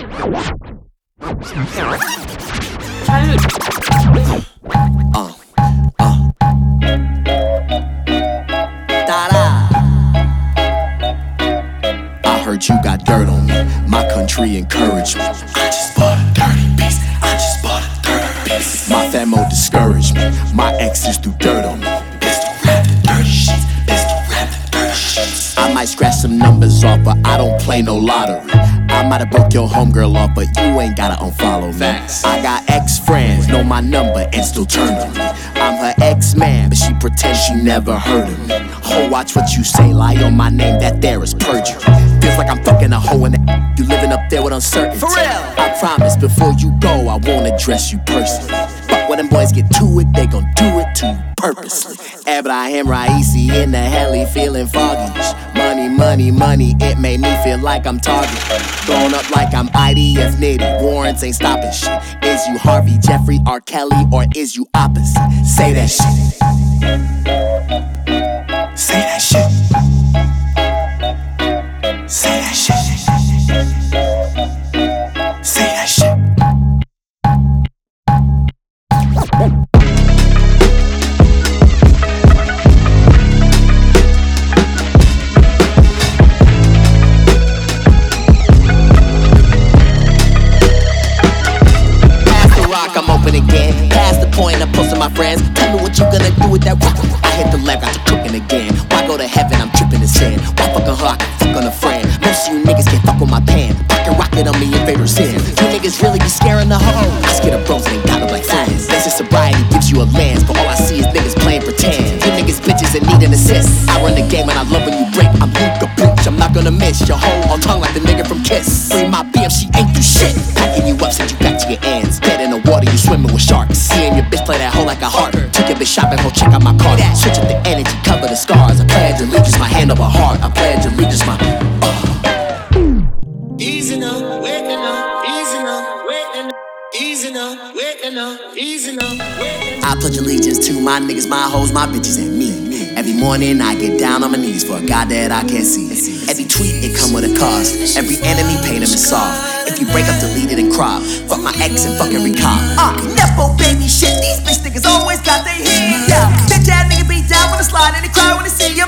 I heard you got dirt on me. My country encouraged me. I just bought a dirty piece. I just bought a dirty piece. My famo discouraged me. My exes threw dirt on me. Pistol rap the dirty sheets. Pistol rap the dirty sheets. I might scratch some numbers off, but I don't play no lottery. I might have broke your homegirl off, but you ain't gotta unfollow me. Facts. I got ex friends, know my number, and still turn to me. I'm her ex man, but she pretends she never heard of me. Ho, watch what you say, lie on my name, that there is perjury. Feels like I'm fucking a hoe in the you living up there with uncertainty. For real. I promise before you go, I won't address you personally. But when them boys get to it, they gon' do it to you purposely. Ebrahim Raisi in the heli feeling foggy. Money, money, money, it made me feel like I'm target. Going up like I'm IDF nitty. Warrants ain't stopping shit. Is you Harvey, Jeffrey, R. Kelly, or is you opposite? Say that shit. Say that shit. My friends. Tell me what you gonna do with that rock. I hit the leg, got you cooking again. Why go to heaven? I'm tripping the sand. Why fuck a her? I fuck on a friend. Most of you niggas can't fuck with my pan. Pocket rocket on me in favorite sin. You niggas really be scaring the hoe. I scare the bros and got no like friends. Basic sobriety gives you a lens, but all I see is niggas playing pretend. You niggas bitches that need an assist. I run the game and I love when you break. I'm Luka bitch, I'm not gonna miss your hoe on tongue like the nigga from Kiss. Free my BM, she ain't do shit. Packing you up, send you to your ends. Dead in the water, you swimming with sharks. Seeing your bitch play that hoe like a heart. Took your bitch shopping, go check out my car. Switch up the energy, cover the scars. I pledge allegiance, my hand over heart. I pledge allegiance, my. Uh. Easy now, waking up, easy now, waking up, easy now, waking up, easy now, waking I pledge allegiance to my niggas, my hoes, my bitches, and me. Every morning I get down on my knees for a God that I can't see. Every tweet it come with a cost. Every enemy pain him soft. If you break up, delete it and crop. Fuck my ex and fuck every cop. Uh, Nepo baby shit, these bitch niggas always got their head down. Bitch ass nigga be down when I slide and they cry when they see your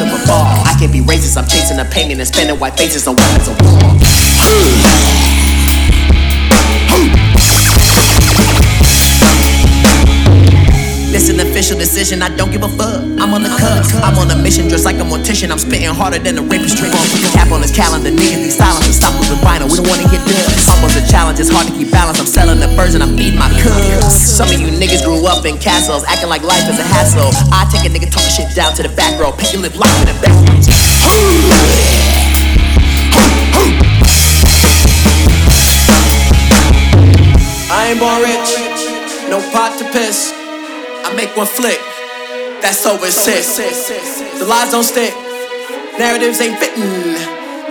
I can't be racist, I'm chasing the painting and spending white faces on weapons of war. This is an official decision, I don't give a fuck. I'm on the cusp, I'm on a mission, dressed like a mortician. I'm spitting harder than a rapist trick. Tap on his calendar, niggas be silent and stop moving vinyl. We don't wanna get dust. Almost a challenge, it's hard to keep balance. I'm selling the birds and I'm my cubs. Some of you niggas grew up in castles, acting like life is a hassle. I take a nigga shit down to the back row, pick your lip lock in the back. I ain't born rich, no pot to piss. I make one flick, that's over six. The lies don't stick, narratives ain't fitting.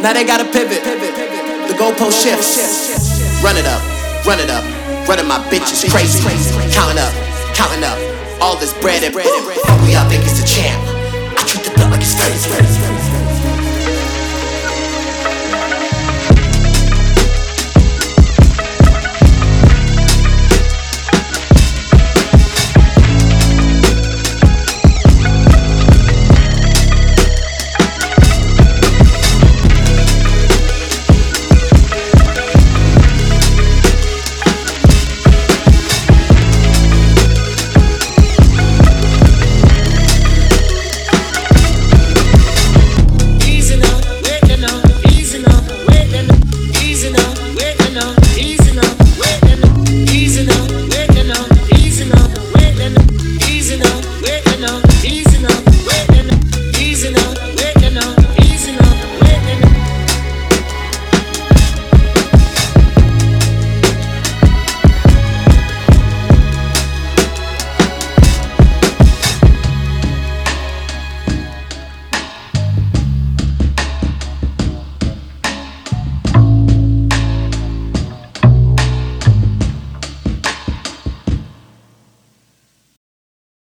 Now they gotta pivot, the goalpost shifts. Run it up, run it up, running my bitches crazy. Counting up, counting up, all this bread and bread. Fuck me up, think it's a champ. I treat the thug like it's first.